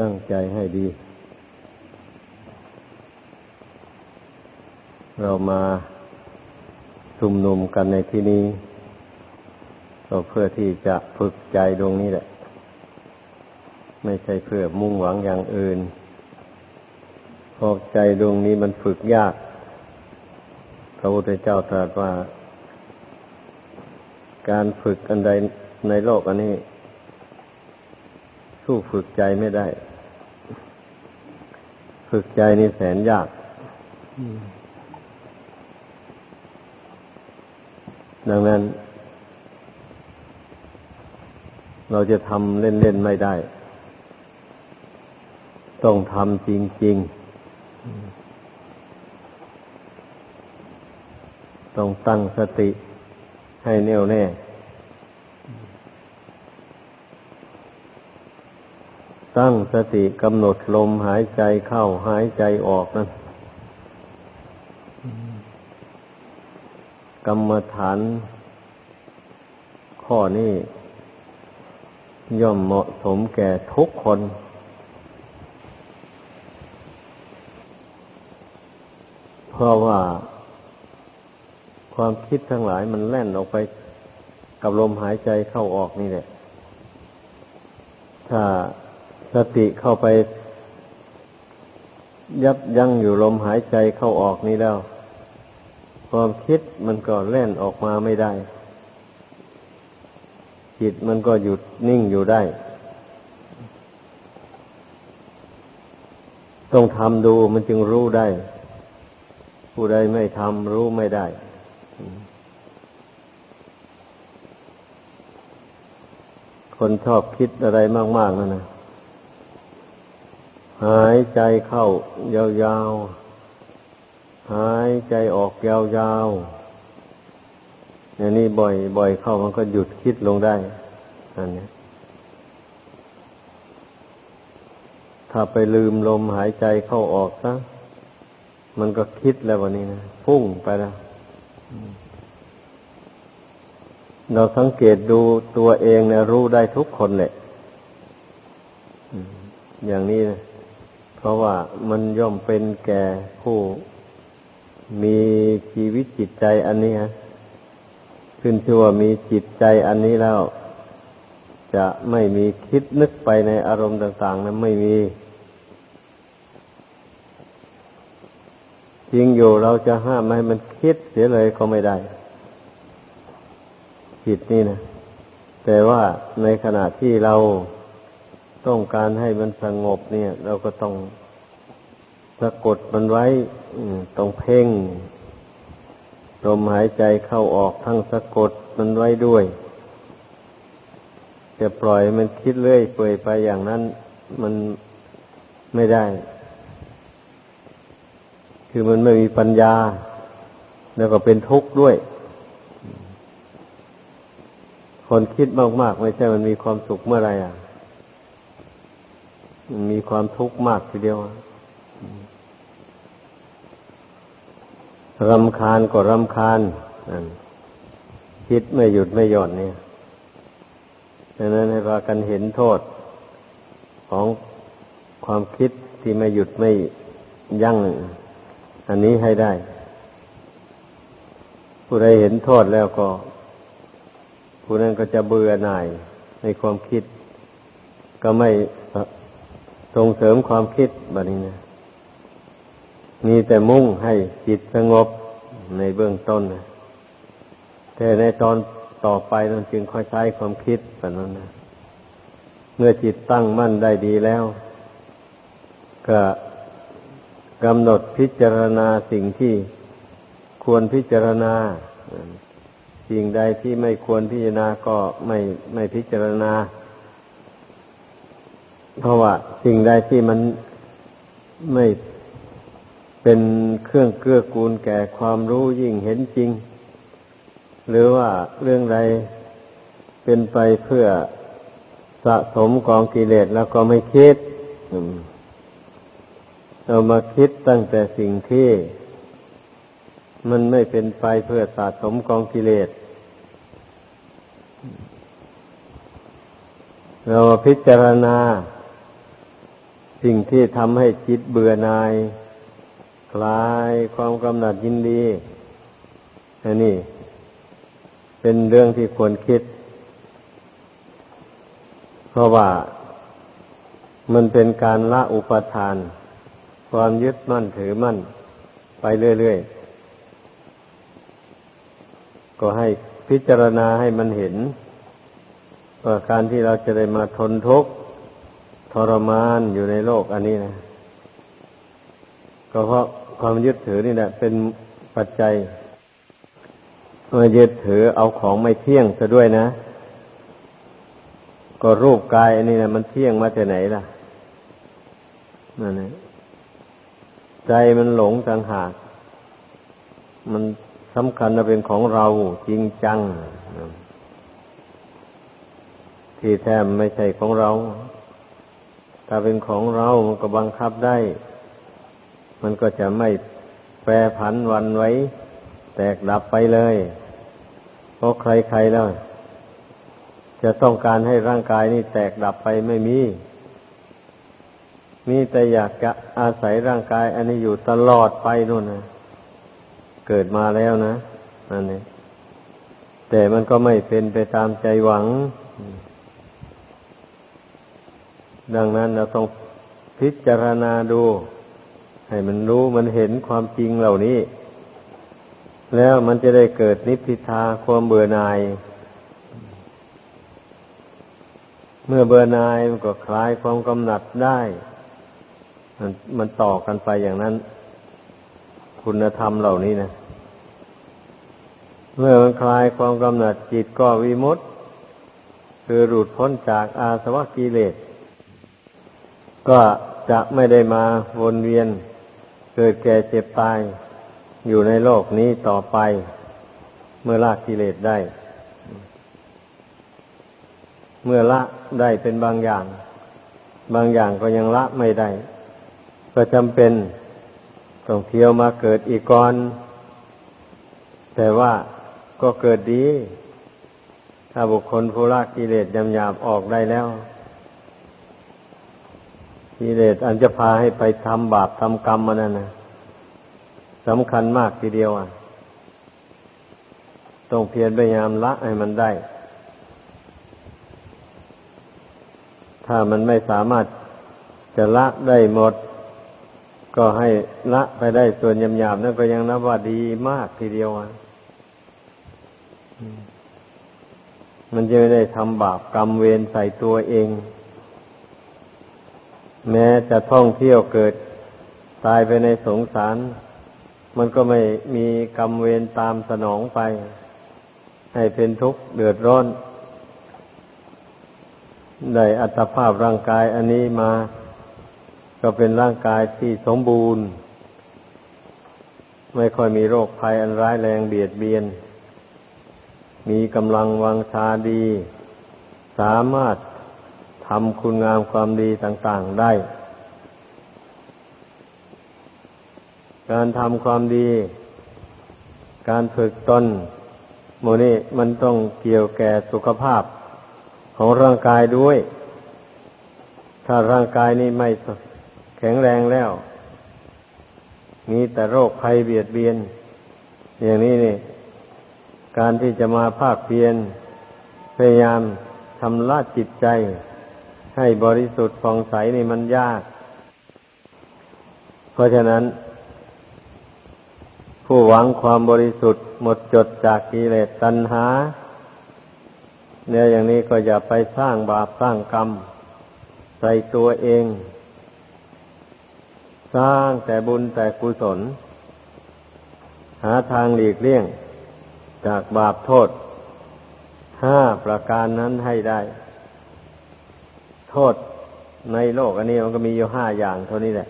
ตั้งใจให้ดี เรามาชุมนุมกันในที่นี้ ก็เพื่อที่จะฝึกใจดวงนี้แหละ ไม่ใช่เพื่อมุ่งหวังอย่างอื่นเพราะใจดวงนี้มันฝึกยาก พระพุทธเจ้าตรัสว่า การฝึกอันใดในโลกอันนี้ สู้ฝึกใจไม่ได้ ฝึกใจนี่แสนยากดังนั้น เราจะทำเล่น ๆ ไม่ได้ ต้องทำจริง ๆ ต้องตั้งสติให้แน่วแน่ตั้ง สติกำหนดลมหายใจเข้าหายใจออกนั้นกรรมฐาน ข้อนี้ย่อมเหมาะสมแก่ทุกคน เพราะว่าความคิดทั้งหลายมันแล่นออกไปกับลมหายใจเข้าออกนี่แหละ ถ้า สติเข้าไป ยับยั้งอยู่ลมหายใจเข้าออกนี้แล้ว ความคิดมันก็แล่นออกมาไม่ได้ จิตมันก็หยุดนิ่งอยู่ได้ ต้องทำดูมันจึงรู้ได้ ผู้ใดไม่ทำรู้ไม่ได้คนชอบคิดอะไรมาก ๆนั่นนะ หายใจเข้ายาวๆ หายใจออกยาวๆอย่างนี้บ่อยบ่อยเข้ามันก็หยุดคิดลงได้อันนี้ถ้าไปลืมลมหายใจเข้าออกซะมันก็คิดแล้ววันนี้นะพุ่งไปแล้วเราสังเกตดูตัวเองเนี่ยรู้ได้ทุกคนแหละอย่างนี้นะ ราะว่ามันย่อมเป็นแก่ผู้มีชีวิตจิตใจอันนี้ฮะขึ้นชื่อว่ามีจิตใจอันนี้แล้ว จะไม่มีคิดนึกไปในอารมณ์ต่างๆนั้นไม่มีจริงอยู่เราจะห้ามไม่ให้มันคิดเสียเลยก็ไม่ได้ จิตนี่นะแต่ว่าในขณะที่เรา ต้องการให้มันสงบเนี่ย เราก็ต้องสะกดมันไว้ต้องเพ่งลมหายใจเข้าออกทั้งสะกดมันไว้ด้วย จะปล่อยมันคิดเรื่อยเปื่อยไปอย่างนั้น มันไม่ได้ คือมันไม่มีปัญญา แล้วก็เป็นทุกข์ด้วย คนคิดมากๆ ไม่ใช่มันมีความสุขเมื่อไรอะ มีความทุกข์มากทีเดียวรำคาญก็รำคาญคิดไม่หยุดไม่หย่อนเนี่ยดังนั้นให้พากันเห็นโทษของความคิดที่ไม่หยุดไม่ยั้งอันนี้ให้ได้ ผู้ใดเห็นโทษแล้วก็ ผู้นั้นก็จะเบื่อหน่ายในความคิด ก็ไม่ ส่งเสริมความคิดแบบนี้นะมีแต่มุ่งให้จิตสงบในเบื้องต้นนะแต่ในตอนต่อไปนั้นจึงค่อยใช้ความคิดแบบนั้นนะเมื่อจิตตั้งมั่นได้ดีแล้ว ก็กำหนดพิจารณาสิ่งที่ควรพิจารณา สิ่งใดที่ไม่ควรพิจารณาก็ไม่ไม่พิจารณา เพราะว่าสิ่งใดที่มันไม่เป็นเครื่องเกื้อกูลแก่ความรู้ยิ่งเห็นจริง หรือว่าเรื่องใดเป็นไปเพื่อสะสมกองกิเลสแล้วก็ไม่คิดเรามาคิดตั้งแต่สิ่งที่มันไม่เป็นไปเพื่อสะสมกองกิเลส เราพิจารณา สิ่งที่ทำให้จิตเบื่อหน่าย คลายความกำหนัดยินดีอันนี้เป็นเรื่องที่ควรคิด เพราะว่ามันเป็นการละอุปทาน ความยึดมั่นถือมั่น ไปเรื่อยๆ ก็ให้พิจารณาให้มันเห็นว่าการที่เราจะได้มาทนทุกข์ รมานอยู่ในโลกอันนี้นะ ก็เพราะความยึดถือนี่แหละเป็นปัจจัยมายึดถือเอาของไม่เที่ยงซะด้วยนะ ก็รูปกายอันนี้นะมันเที่ยงมาจากไหนล่ะนั่นเองใจมันหลงต่างหาก มันสำคัญว่าเป็นของเราจริงจัง ที่แท้ไม่ใช่ของเรา ถ้าเป็นของเรา มันก็บังคับได้ มันก็จะไม่แปรผันวันไว้ แตกดับไปเลย เพราะใครๆแล้ว จะต้องการให้ร่างกายนี้แตกดับไปไม่มี มีแต่อยากจะอาศัยร่างกาย อันนี้อยู่ตลอดไปนู่นนะ เกิดมาแล้วนะนั่นเองแต่มันก็ไม่เป็นไปตามใจหวัง ดังนั้นเราต้องพิจารณาดู ให้มันรู้มันเห็นความจริงเหล่านี้ แล้วมันจะได้เกิดนิพพิทาความเบื่อหน่าย เมื่อเบื่อหน่ายมันก็คลายความกำหนัดได้ มันมันต่อกันไปอย่างนั้น คุณธรรมเหล่านี้นะเมื่อมันคลายความกำหนัดจิตก็วิมุตต์คือหลุดพ้นจากอาสวะกิเลส ก็จะไม่ได้มาวนเวียน เกิดแก่เจ็บตาย อยู่ในโลกนี้ต่อไป เมื่อละกิเลสได้ เมื่อละได้เป็นบางอย่าง บางอย่างก็ยังละไม่ได้ ก็จำเป็นต้องเที่ยวมาเกิดอีกก่อน แต่ว่าก็เกิดดี ถ้าบุคคลผู้ละกิเลสยำหยาบออกได้แล้ว กิเลสอันจะพาให้ไปทำบาปทำกรรมมันนั่นนะสำคัญมากทีเดียวอะ ต้องเพียรพยายามละให้มันได้ ถ้ามันไม่สามารถจะละได้หมด ก็ให้ละไปได้ส่วนยำยาบนั่นก็ยังนับว่าดีมากทีเดียวอะมันจะไม่ได้ทำบาปกรรมเวรใส่ตัวเอง แม้จะท่องเที่ยวเกิดตายไปในสงสาร มันก็ไม่มีกรรมเวรตามสนองไป ให้เป็นทุกข์เดือดร้อน ได้อัตภาพร่างกายอันนี้มา ก็เป็นร่างกายที่สมบูรณ์ ไม่ค่อยมีโรคภัยอันร้ายแรงเบียดเบียน มีกำลังวังชาดี สามารถ ทำคุณงามความดีต่าง ๆได้ การทำความดี การฝึกตนโมนี่มันต้องเกี่ยวแก่สุขภาพของร่างกายด้วย ถ้าร่างกายนี้ไม่แข็งแรงแล้ว มีแต่โรคภัยเบียดเบียน อย่างนี้นี่ การที่จะมาภาคเพียนพยายามทำละจิตใจ ให้บริสุทธิ์ฟองใสนี่มันยาก เพราะฉะนั้น ผู้หวังความบริสุทธิ์หมดจดจากกิเลสตัณหา เนี่ยอย่างนี้ก็อย่าไปสร้างบาปสร้างกรรมใส่ตัวเอง สร้างแต่บุญแต่กุศล หาทางหลีกเลี่ยง จากบาปโทษห้าประการนั้นให้ได้ ทษในโลกอันนี้มันก็มีอยู่ห้าอย่างเท่านี้แหละ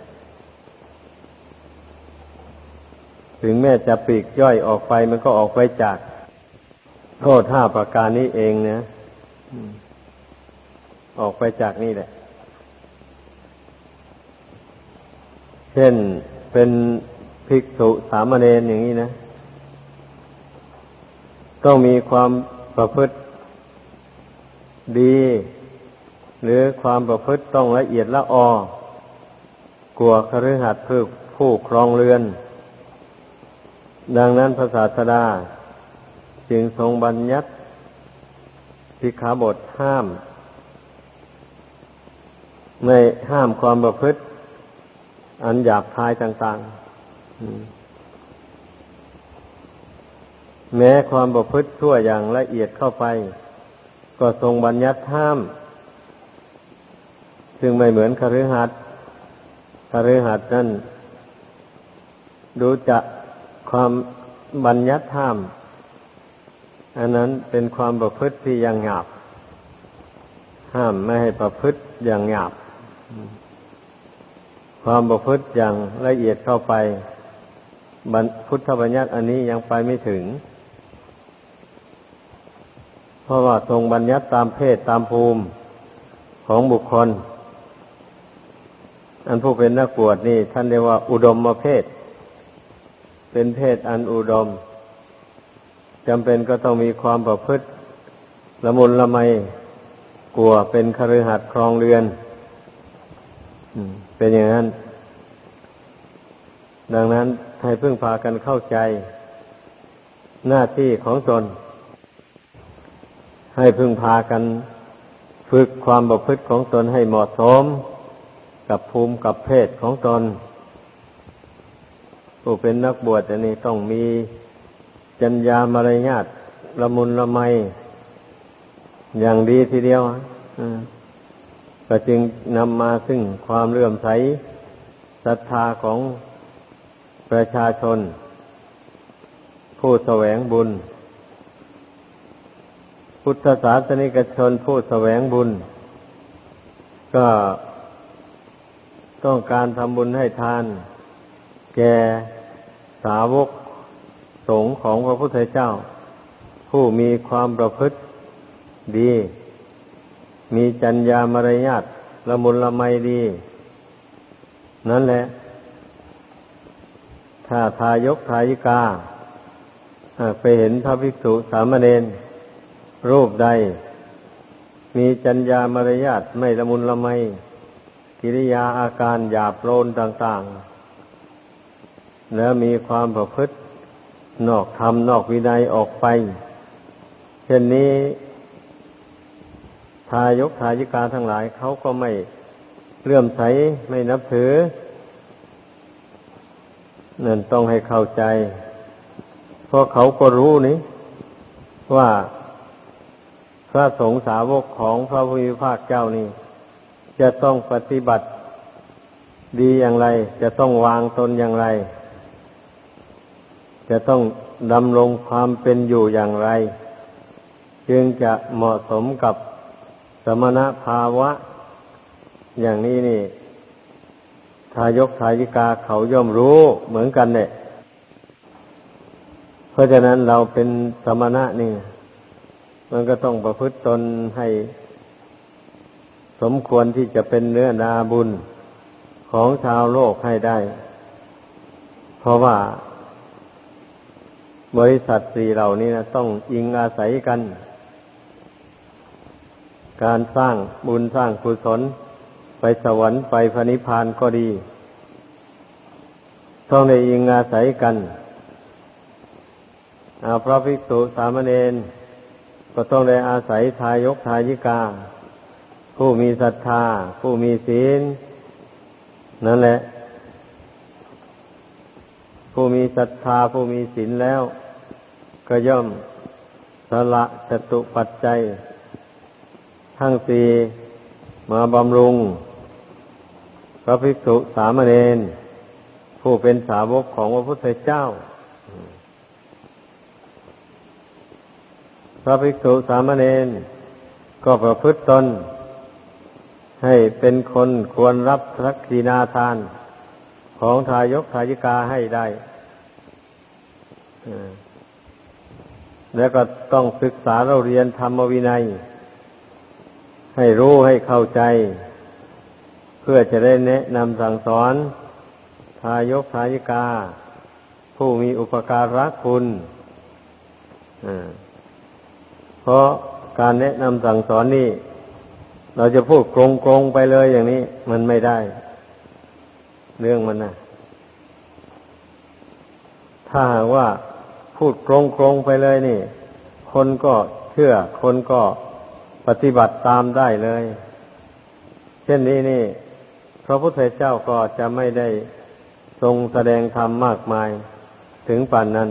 ถึงแม้จะปีกย่อยออกไปมันก็ออกไปจากโทษห้าประการนี้เองนะออกไปจากนี่แหละ เช่นเป็นภิกษุสามเณรอย่างนี้นะ ต้องมีความประพฤติดี หรือความประพฤติต้องละเอียดละออกลัวคฤหัสถ์ผู้ผู้ครองเรือน ดังนั้นพระศาสดา จึงทรงบัญญัติสิกขาบทห้าม ในห้ามความประพฤติ อันหยาบคายต่างๆ แม้ความประพฤติชั่วอย่างละเอียดเข้าไป ก็ทรงบัญญัติห้าม ซึ่งไม่เหมือนคฤหัสถ์คฤหัสถ์นั้นดูจะความบัญญัติห้ามอันนั้นเป็นความประพฤติที่ยังหยาบ ห้ามไม่ให้ประพฤติอย่างหยาบ ความประพฤติอย่างละเอียดเข้าไปพุทธบัญญัติอันนี้ยังไปไม่ถึง เพราะว่าทรงบัญญัติตามเพศตามภูมิของบุคคล อันผู้เป็นนักบวชนี่ ท่านเรียกว่า อุดมมาเพศ เป็นเพศอันอุดมจำเป็นก็ต้องมีความประพฤติละมุนละไมกลัวเป็นคฤหัสถ์ครองเรือนเป็นอย่างนั้น ดังนั้นให้พึ่งพากันเข้าใจ หน้าที่ของตน ให้พึ่งพากัน ฝึกความประพฤติของตนให้เหมาะสม กับภูมิกับเพศของตนผู้เป็นนักบวชอันนี้ต้องมีจัญญามารยาทละมุนละไม อย่างดีทีเดียวก็จึงนำมาซึ่งความเลื่อมใสศรัทธาของประชาชน ผู้แสวงบุญ พุทธศาสนิกชนผู้แสวงบุญ ก็ ต้องการทำบุญให้ทาน แก่สาวกสงฆ์ของพระพุทธเจ้า ผู้มีความประพฤติดี มีจัญญามารยาทละมุนละไมดี นั่นแหละ ถ้าทายกทายิกาไปเห็นพระภิกษุสามเณรรูปใด มีจัญญามารยาทไม่ละมุนละไม กิริยาอาการหยาบโลนต่าง ๆ แล้วมีความประพฤตินอกธรรมนอกวินัยออกไป เช่นนี้ ทายกทายิกาทั้งหลายเขาก็ไม่เลื่อมใสไม่นับถือนั่นต้องให้เข้าใจ เพราะเขาก็รู้นี่ว่าพระสงฆ์สาวกของพระพุทธภาคเจ้านี่ จะต้องปฏิบัติดีอย่างไร จะต้องวางตนอย่างไร จะต้องดำรงความเป็นอยู่อย่างไร จึงจะเหมาะสมกับสมณภาวะ อย่างนี้นี่ ทายกทายิกาเขาย่อมรู้เหมือนกันเนี่ยเพราะฉะนั้นเราเป็นสมณะนี่ มันก็ต้องประพฤติตนให้ สมควรที่จะเป็นเนื้อนาบุญของชาวโลกให้ได้ เพราะว่า บริษัทสี่เหล่านี้นะต้องอิงอาศัยกัน การสร้างบุญสร้างกุศลไปสวรรค์ไปพระนิพพานก็ดี ต้องในอิงอาศัยกันอาพระภิกษุสามเณรก็ต้องได้อาศัยทายกทายิกา ผู้มีศรัทธา ผู้มีศีล นั่นแหละ ผู้มีศรัทธา ผู้มีศีลแล้ว ก็ย่อมสละจตุปัจจัย ทั้งสี่มาบำรุง พระภิกษุสามเณรผู้เป็นสาวกของพระพุทธเจ้า พระภิกษุสามเณรก็ประพฤติตน ให้เป็นคนควรรับทักษีนาทานของทายกทายิกาให้ได้แล้วก็ต้องศึกษาเราเรียนธรรมวินัย ให้รู้ให้เข้าใจ เพื่อจะได้แนะนำสั่งสอน ทายกทายิกา ผู้มีอุปการะคุณเพราะการแนะนำสั่งสอนนี่ เราจะพูดโกงๆไปเลยอย่างนี้ มันไม่ได้ เรื่องมันนะถ้าว่าพูดโกรงๆไปเลยนี่ คนก็เชื่อ คนก็ปฏิบัติตามได้เลย เช่นนี้นี่ พระพุทธเจ้าก็จะไม่ได้ทรงแสดงธรรมมากมายถึงป่านนั้น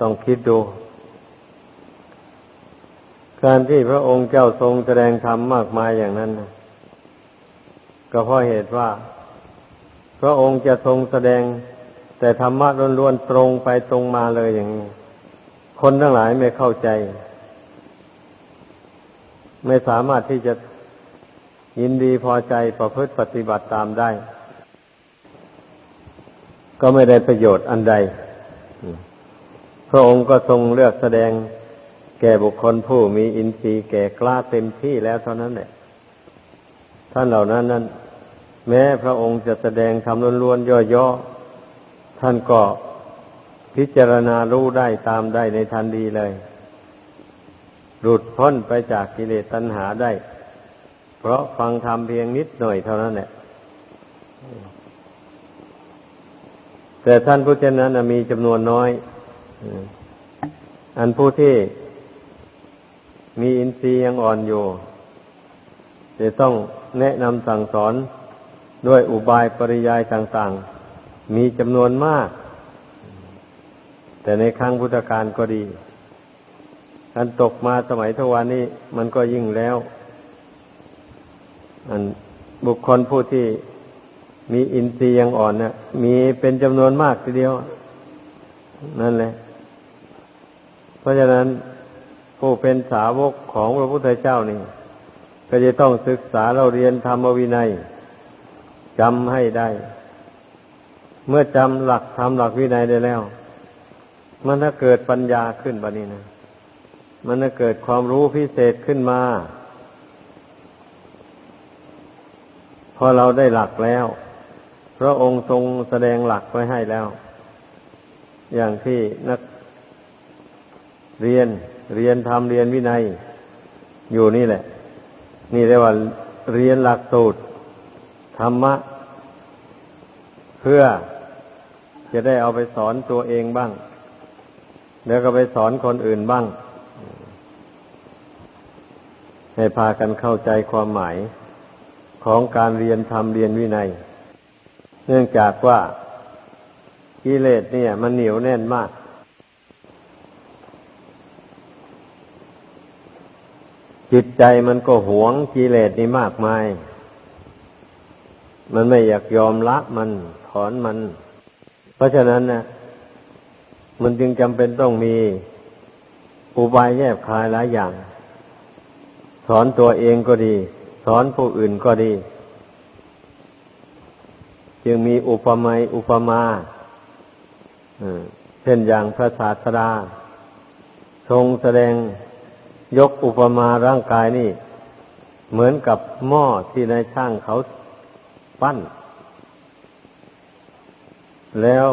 ต้องคิดดู การที่พระองค์เจ้าทรงแสดงธรรมมากมายอย่างนั้นก็เพราะเหตุว่า พระองค์จะทรงแสดง แต่ธรรมะล้วนๆตรงไปตรงมาเลยอย่างนี้ คนทั้งหลายไม่เข้าใจ ไม่สามารถที่จะยินดีพอใจประพฤติปฏิบัติตามได้ ก็ไม่ได้ประโยชน์อันใด พระองค์ก็ทรงเลือกแสดง แก่บุคคลผู้มีอินทรีย์แก่กล้าเต็มที่แล้วเท่านั้นแหละท่านเหล่านั้นนั้น แม้พระองค์จะแสดงคำล้วนๆย่อๆ ท่านก็พิจารณารู้ได้ตามได้ในทันทีเลย หลุดพ้นไปจากกิเลสตัณหาได้ เพราะฟังธรรมเพียงนิดหน่อยเท่านั้นแหละแต่ท่านผู้เช่นนั้นมีจำนวนน้อย อันผู้ที่ มีอินทรีย์ยังอ่อนอยู่จะต้องแนะนำสั่งสอนด้วยอุบายปริยายต่างๆ มีจำนวนมาก แต่ในครั้งพุทธกาลก็ดีอันตกมาสมัยทวานี้มันก็ยิ่งแล้ว อันบุคคลผู้ที่มีอินทรีย์ยังอ่อนเนี่ยมีเป็นจำนวนมากทีเดียว นั่นแหละ เพราะฉะนั้น ผู้เป็นสาวกของพระพุทธเจ้านี่ก็จะต้องศึกษาเราเรียนธรรมวินัยจำให้ได้ เมื่อจำหลักธรรมหลักวินัยได้แล้ว มันถ้าเกิดปัญญาขึ้นบบนี้นะ มันจะเกิดความรู้พิเศษขึ้นมาพอเราได้หลักแล้ว พระองค์ทรงแสดงหลักไว้ให้แล้ว อย่างที่นักเรียน เรียนธรรมเรียนวินัย อยู่นี่แหละ นี่เรียกว่าเรียนหลักสูตรธรรมะ เพื่อจะได้เอาไปสอนตัวเองบ้าง แล้วก็ไปสอนคนอื่นบ้าง ให้พากันเข้าใจความหมายของการเรียนธรรมเรียนวินัย เนื่องจากว่ากิเลสเนี่ย มันเหนียวแน่นมาก จิตใจมันก็หวงกิเลสนี่มากมาย มันไม่อยากยอมละมันถอนมัน เพราะฉะนั้นนะมันจึงจำเป็นต้องมีอุบายแยบคายหลายอย่าง สอนตัวเองก็ดี สอนผู้อื่นก็ดี จึงมีอุปมาอุปมาเช่นอย่างพระศาสดาทรงแสดง ยกอุปมาร่างกายนี่ เหมือนกับหม้อที่นายช่างเขาปั้น แล้ว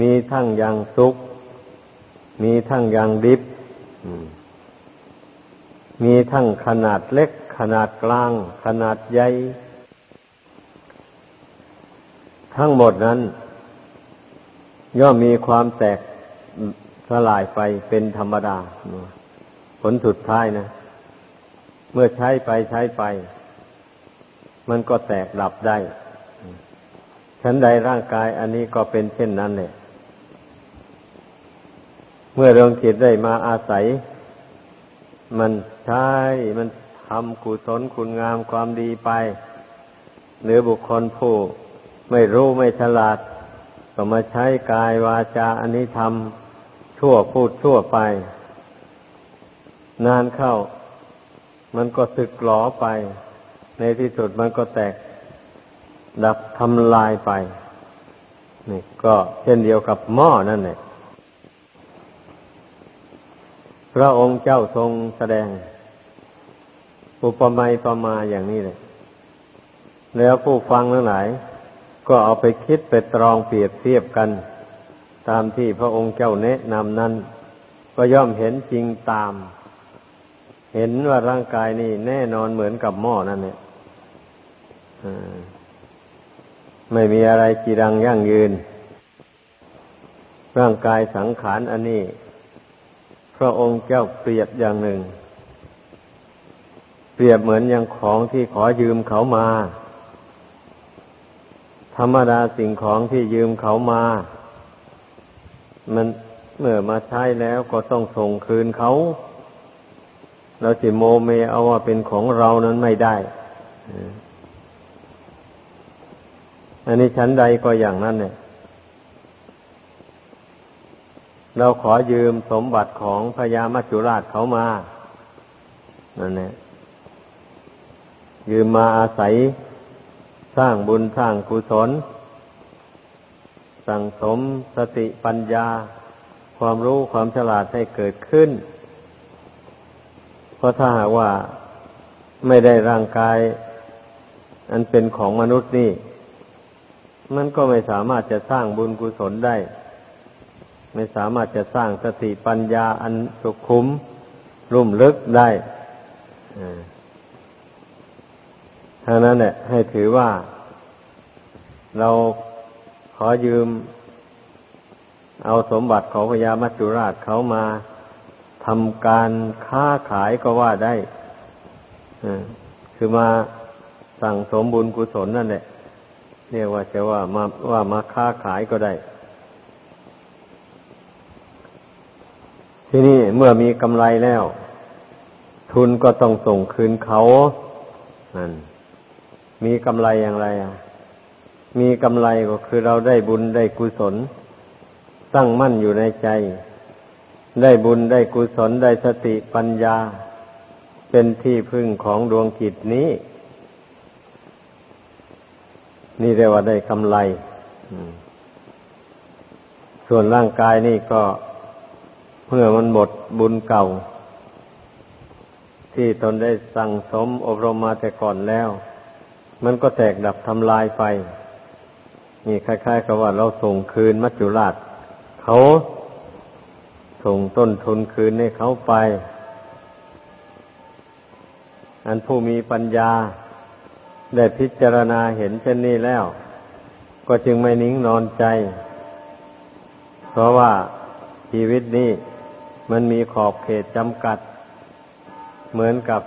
มีทั้งอย่างสุก มีทั้งอย่างดิบ มีทั้งขนาดเล็ก ขนาดกลาง ขนาดใหญ่ ทั้งหมดนั้น ย่อมมีความแตกสลายไปเป็นธรรมดา ผลสุดท้ายนะ เมื่อใช้ไปใช้ไป มันก็แตกดับได้ฉันใดร่างกายอันนี้ก็เป็นเช่นนั้นเลยเมื่อดวงจิตได้มาอาศัย มันใช้มันทำกุศลคุณงามความดีไป หรือบุคคลผู้ไม่รู้ไม่ฉลาด ก็มาใช้กายวาจาอันนี้ทำชั่วพูดชั่วไป นานเข้า มันก็สึกหลอไป ในที่สุดมันก็แตก ดับทำลายไป นี่ก็เช่นเดียวกับหม้อนั่นแหละพระองค์เจ้าทรงแสดง อุปมาประมาอย่างนี้เลยแล้วผู้ฟังทั้งหลาย ก็เอาไปคิดไปตรองเปรียบเทียบกัน ตามที่พระองค์เจ้าแนะนำนั้น ก็ย่อมเห็นจริงตาม เห็นว่าร่างกายนี่แน่นอนเหมือนกับหม้อนั่นเนี่ยไม่มีอะไรจีรังยั่งยืน ร่างกายสังขารอันนี้ พระองค์เจ้าเปรียบอย่างหนึ่ง เปรียบเหมือนอย่างของที่ขอยืมเขามา ธรรมดาสิ่งของที่ยืมเขามา มันเมื่อมาใช้แล้วก็ต้องส่งคืนเขา เราสิโมเมเอาว่าเป็นของเรานั้นไม่ได้อันนี้ชั้นใดก็อย่างนั้นเนี่ย เราขอยืมสมบัติของพญามัจจุราชเขามานั่นเนี่ยยืมมาอาศัยสร้างบุญสร้างกุศล สั่งสมสติปัญญา ความรู้ความฉลาดให้เกิดขึ้น ราะถ้าหากว่าไม่ได้ร่างกาย อันเป็นของมนุษย์นี่ มันก็ไม่สามารถจะสร้างบุญกุศลได้ ไม่สามารถจะสร้างสติปัญญาอันสุขุม รุ่มลึกได้ท่านั้นแหละให้ถือว่า เราขอยืม เอาสมบัติของพญามัจจุราชเขามา ทำการค้าขายก็ว่าได้คือมาสั่งสมบุญกุศลนั่นแหละเรียกว่าจะว่ามาว่ามาค้าขายก็ได้ ที่นี่เมื่อมีกำไรแล้ว ทุนก็ต้องส่งคืนเขานั่นมีกำไรอย่างไรอะมีกำไรก็คือเราได้บุญได้กุศล ตั้งมั่นอยู่ในใจ ได้บุญได้กุศลได้สติปัญญา เป็นที่พึ่งของดวงจิตนี้ นี่เรียกว่าได้กำไรส่วนร่างกายนี่ก็เมื่อมันหมดบุญเก่า ที่ตนได้สั่งสมอบรมมาแต่ก่อนแล้ว มันก็แตกดับทำลายไป นี่คล้ายๆกับว่าเราส่งคืนมัจจุราชเขา ส่งต้นทุนคืนให้เขาไป อันผู้มีปัญญา ได้พิจารณาเห็นเช่นนี้แล้ว ก็จึงไม่นิ่งนอนใจ เพราะว่าชีวิตนี้มันมีขอบเขตจำกัด เหมือนกับ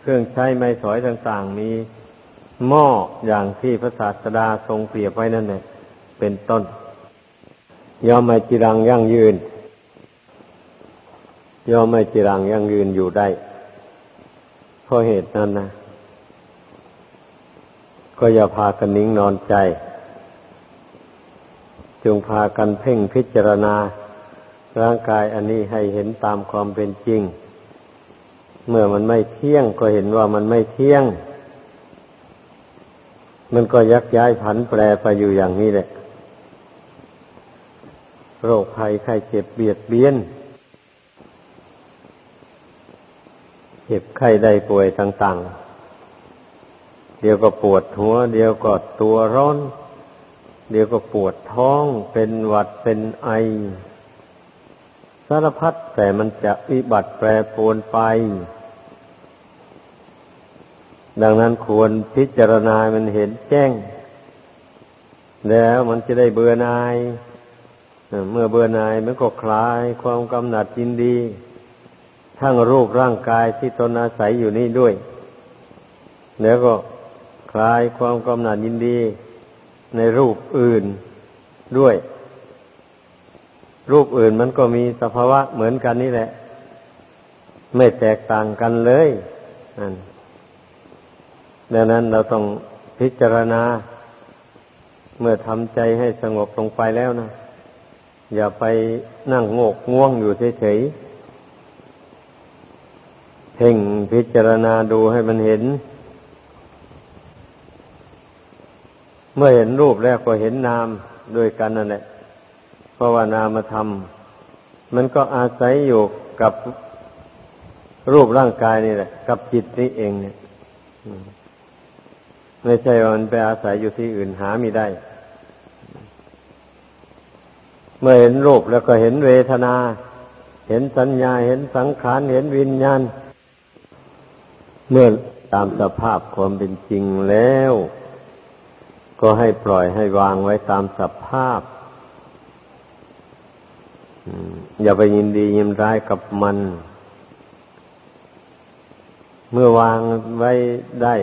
เครื่องใช้ไม้สอยต่างๆ มีหม้ออย่างที่พระศาสดาทรงเปรียบไว้นั่นเนี่ยเป็นต้นยอมไม่จีรังยั่งยืน ย่อมไม่จีรังยั่งยืนอยู่ได้เพราะเหตุนั้นนะก็อย่าพากันนิ่งนอนใจ จงพากันเพ่งพิจารณา ร่างกายอันนี้ให้เห็นตามความเป็นจริง เมื่อมันไม่เที่ยงก็เห็นว่ามันไม่เที่ยง มันก็ยักย้ายผันแปรไปอยู่อย่างนี้แหละ โรคภัยไข้เจ็บเบียดเบียน เจ็บไข้ได้ป่วยต่างๆ เดี๋ยวก็ปวดหัว เดี๋ยวก็ตัวร้อน เดี๋ยวก็ปวดท้อง เป็นหวัดเป็นไอ สารพัดแต่มันจะวิบัติแปรปรวนไป ดังนั้นควรพิจารณามันเห็นแจ้ง แล้วมันจะได้เบื่อนาย เมื่อเบื่อนายมันก็คลายความกำหนัดยินดี ทั้งรูปร่างกายที่ตนอาศัยอยู่นี่ด้วย แล้วก็คลายความกำหนัดยินดีในรูปอื่นด้วย รูปอื่นมันก็มีสภาวะเหมือนกันนี่แหละ ไม่แตกต่างกันเลยนั่นดังนั้นเราต้องพิจารณา เมื่อทำใจให้สงบลงไปแล้วนะ อย่าไปนั่งโงกง่วงอยู่เฉยๆ เพ่งพิจารณาดูให้มันเห็น เมื่อเห็นรูปแล้วก็เห็นนามด้วยกันนั่นแหละเพราะว่านามธรรม มันก็อาศัยอยู่กับรูปร่างกายนี่แหละ กับจิตนี้เองเนี่ยไม่ใช่ว่ามันไปอาศัยอยู่ที่อื่นหาไม่ได้ เมื่อเห็นรูปแล้วก็เห็นเวทนา เห็นสัญญา เห็นสังขาร เห็นวิญญาณ เมื่อตามสภาพความเป็นจริงแล้ว ก็ให้ปล่อยให้วางไว้ตามสภาพอย่าไปยินดียินร้ายกับมัน เมื่อวางไว้ได้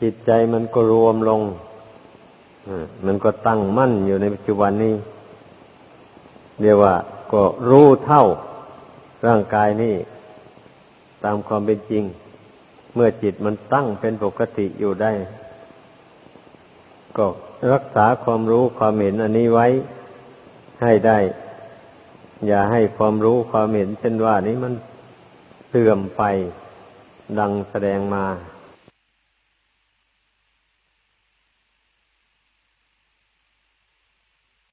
จิตใจมันก็รวมลงมันก็ตั้งมั่นอยู่ในปัจจุบันนี้ เรียกว่าก็รู้เท่าร่างกายนี้ตามความเป็นจริง เมื่อจิตมันตั้งเป็นปกติอยู่ได้ ก็รักษาความรู้ความเห็นอันนี้ไว้ให้ได้ อย่าให้ความรู้ความเห็นเช่นว่านี้มันเสื่อมไปดังแสดงมา